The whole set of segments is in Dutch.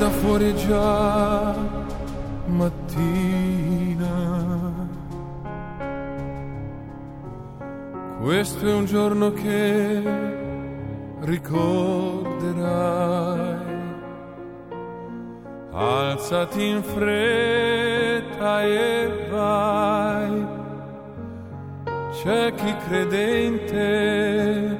guarda fuori già mattina. Questo è un giorno che ricorderai. Alzati in fretta e vai. C'è chi credente non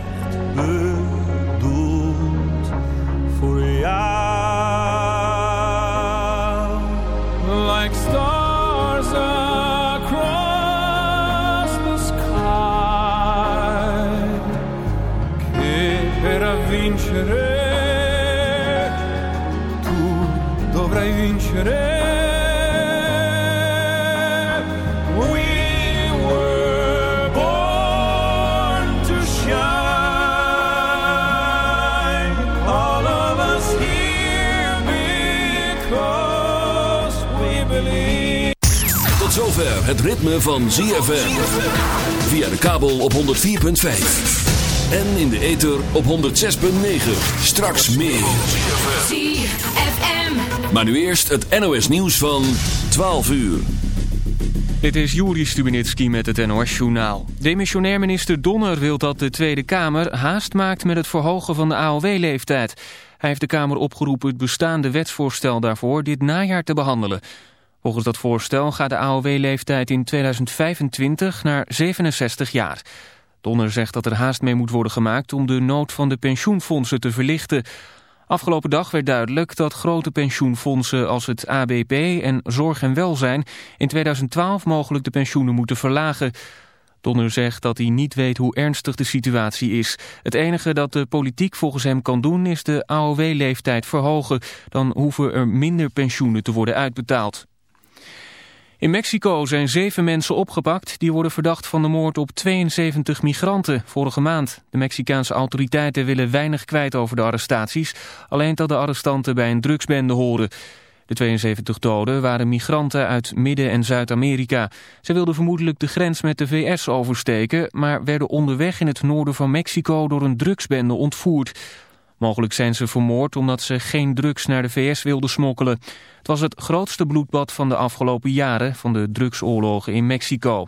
zover het ritme van ZFM. Via de kabel op 104.5. En in de ether op 106.9. Straks meer. ZFM. Maar nu eerst het NOS nieuws van 12 uur. Dit is Juri Stubenitski met het NOS-journaal. Demissionair minister Donner wil dat de Tweede Kamer haast maakt met het verhogen van de AOW-leeftijd. Hij heeft de Kamer opgeroepen het bestaande wetsvoorstel daarvoor dit najaar te behandelen. Volgens dat voorstel gaat de AOW-leeftijd in 2025 naar 67 jaar. Donner zegt dat er haast mee moet worden gemaakt om de nood van de pensioenfondsen te verlichten. Afgelopen dag werd duidelijk dat grote pensioenfondsen als het ABP en Zorg en Welzijn in 2012 mogelijk de pensioenen moeten verlagen. Donner zegt dat hij niet weet hoe ernstig de situatie is. Het enige dat de politiek volgens hem kan doen is de AOW-leeftijd verhogen. Dan hoeven er minder pensioenen te worden uitbetaald. In Mexico zijn zeven mensen opgepakt die worden verdacht van de moord op 72 migranten vorige maand. De Mexicaanse autoriteiten willen weinig kwijt over de arrestaties, alleen dat de arrestanten bij een drugsbende horen. De 72 doden waren migranten uit Midden- en Zuid-Amerika. Ze wilden vermoedelijk de grens met de VS oversteken, maar werden onderweg in het noorden van Mexico door een drugsbende ontvoerd. Mogelijk zijn ze vermoord omdat ze geen drugs naar de VS wilden smokkelen. Het was het grootste bloedbad van de afgelopen jaren van de drugsoorlogen in Mexico.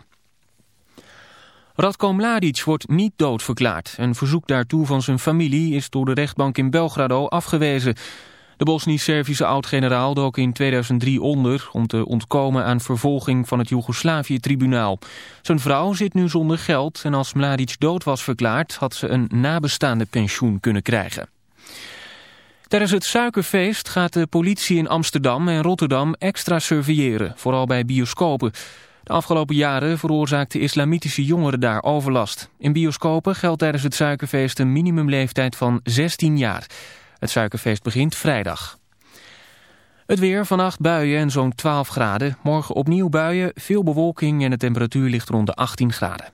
Radko Mladic wordt niet doodverklaard. Een verzoek daartoe van zijn familie is door de rechtbank in Belgrado afgewezen. De Bosnisch-Servische oud-generaal dook in 2003 onder... om te ontkomen aan vervolging van het Joegoslavië-tribunaal. Zijn vrouw zit nu zonder geld en als Mladic dood was verklaard... had ze een nabestaande pensioen kunnen krijgen. Tijdens het suikerfeest gaat de politie in Amsterdam en Rotterdam extra surveilleren, vooral bij bioscopen. De afgelopen jaren veroorzaakten islamitische jongeren daar overlast. In bioscopen geldt tijdens het suikerfeest een minimumleeftijd van 16 jaar. Het suikerfeest begint vrijdag. Het weer, vannacht buien en zo'n 12 graden. Morgen opnieuw buien, veel bewolking en de temperatuur ligt rond de 18 graden.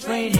train.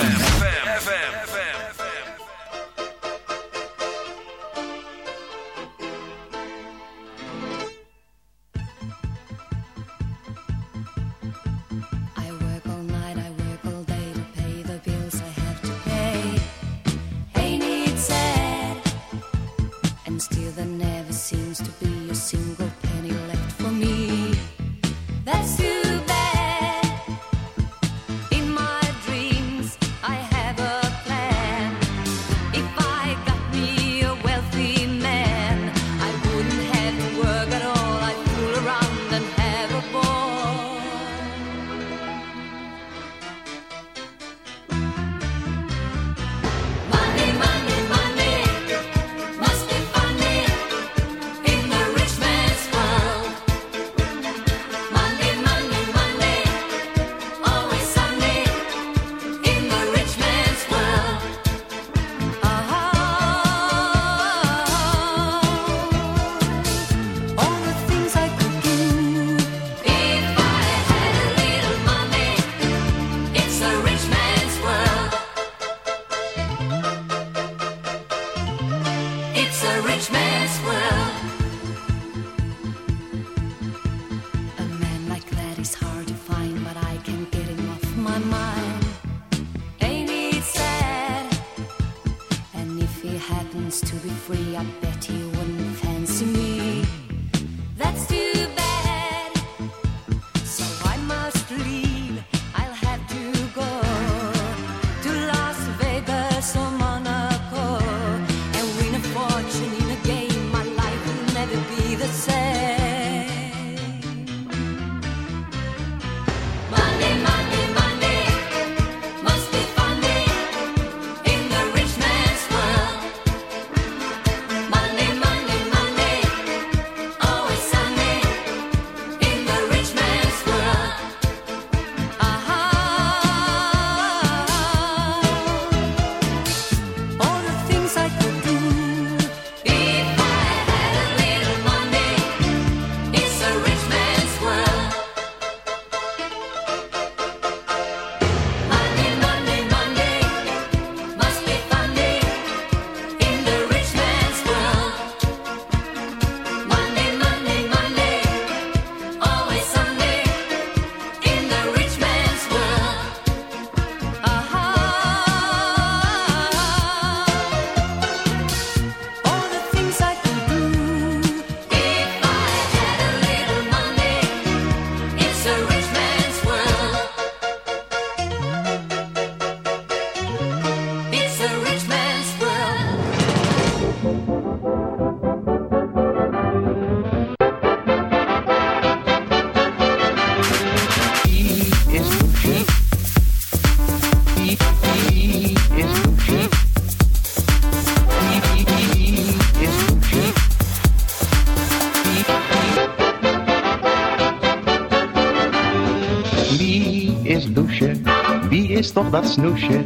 Snoesje?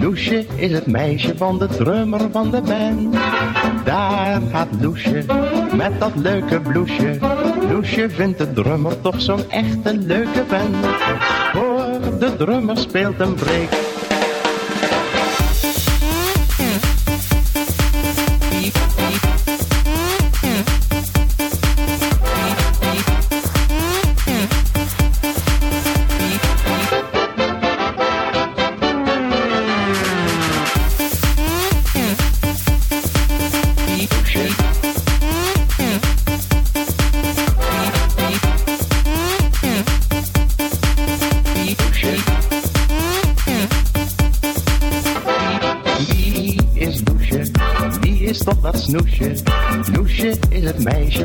Loesje is het meisje van de drummer van de band. Daar gaat Loesje met dat leuke bloesje. Loesje vindt de drummer toch zo'n echte leuke vent. Hoor, de drummer speelt een break.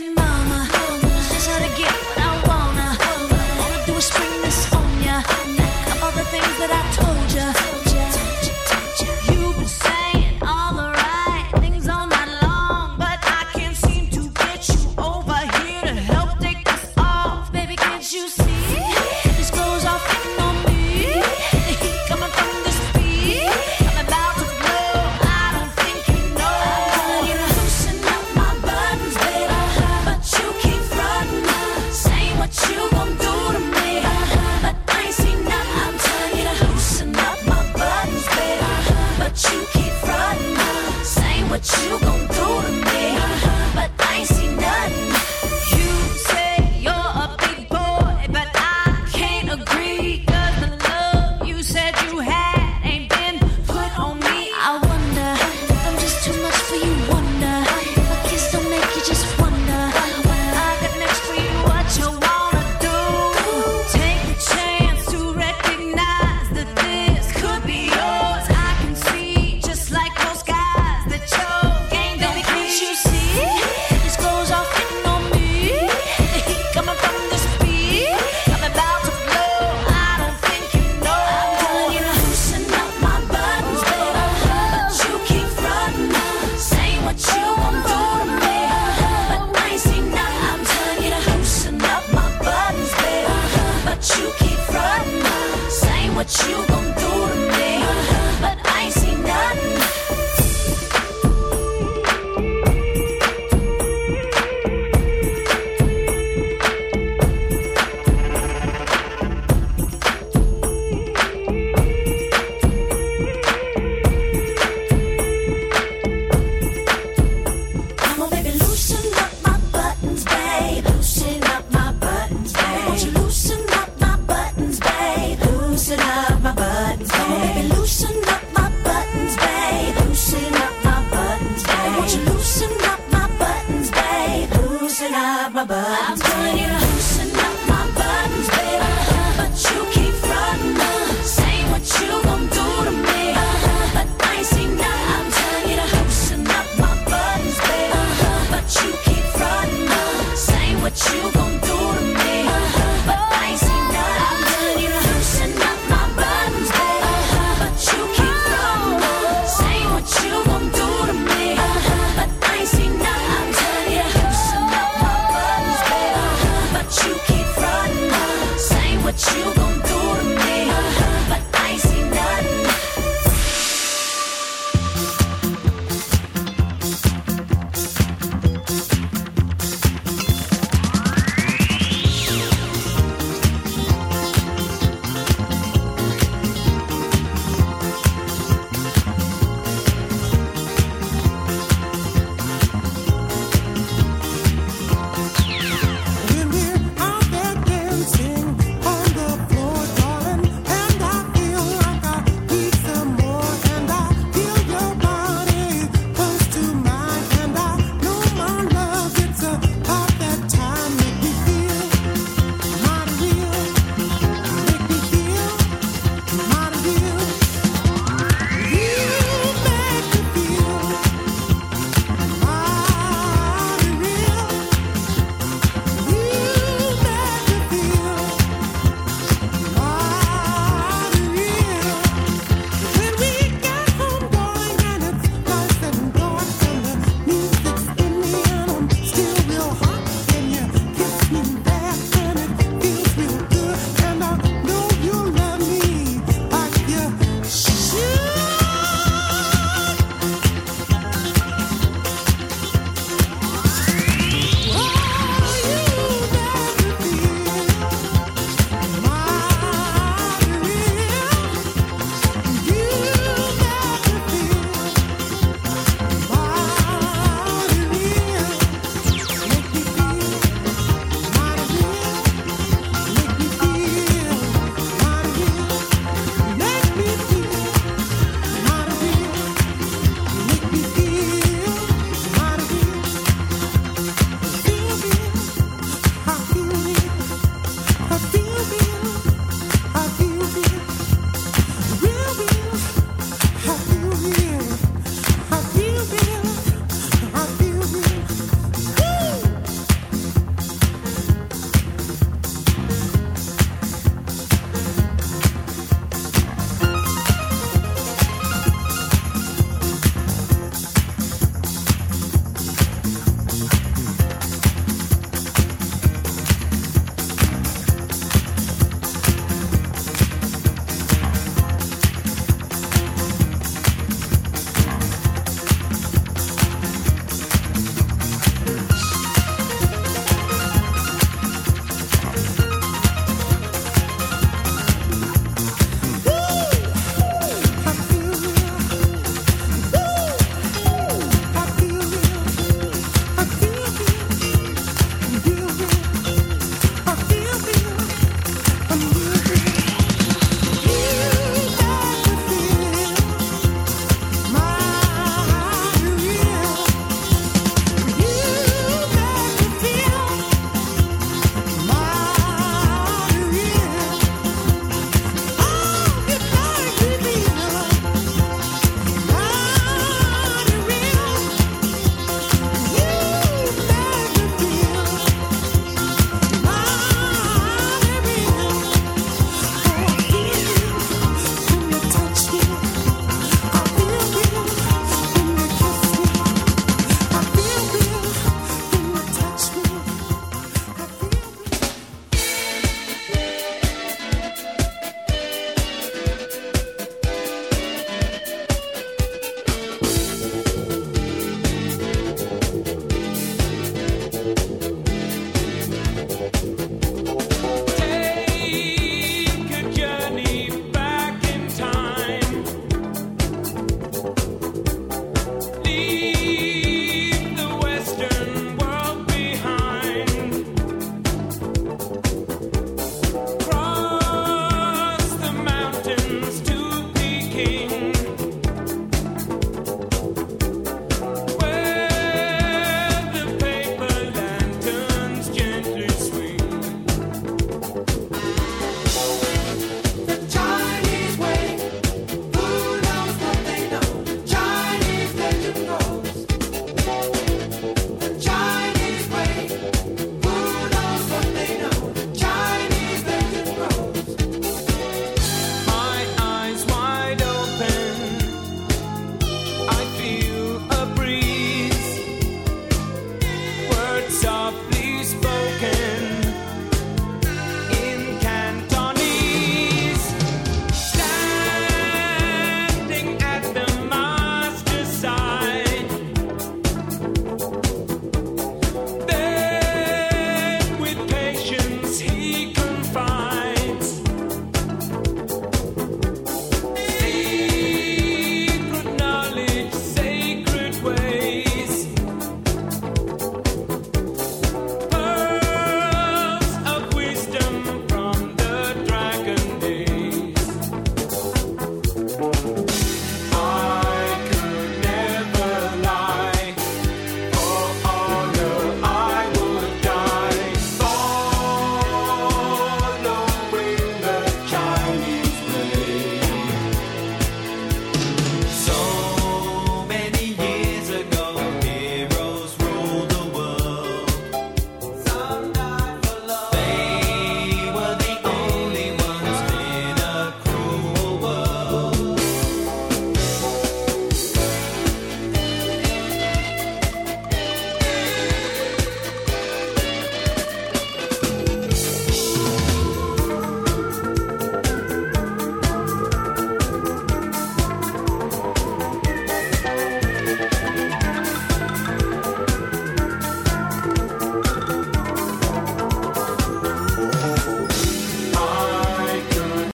mama. This is how to get what I